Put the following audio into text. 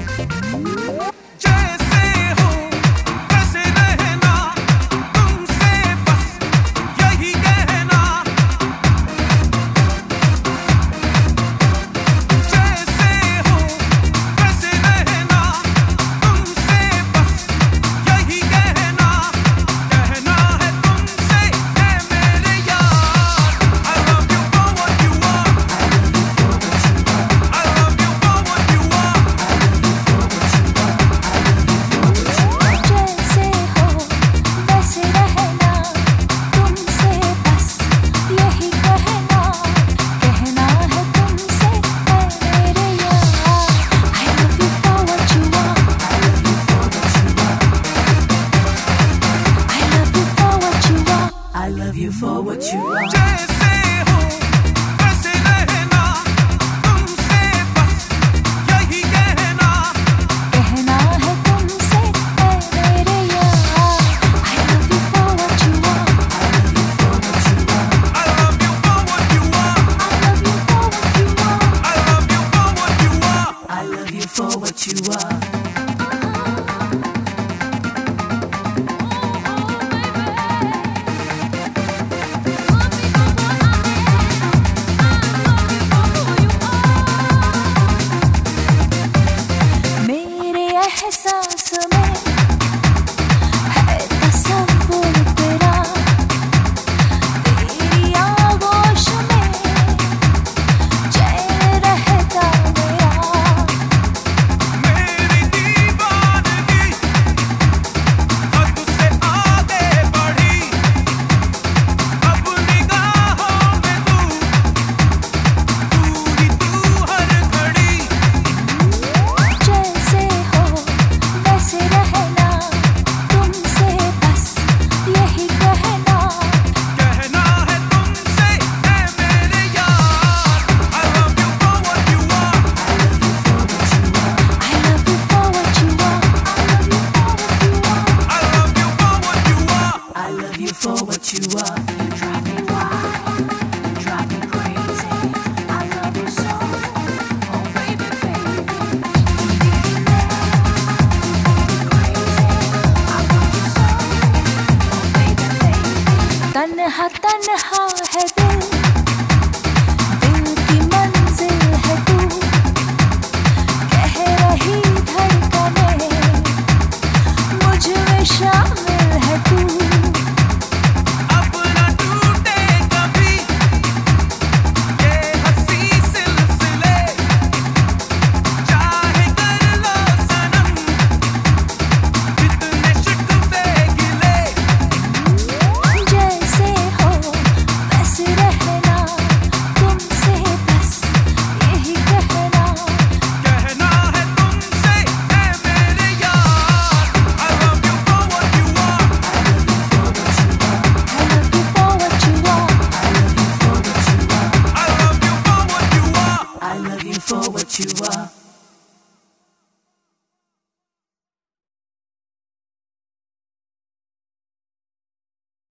Woo! You for what you are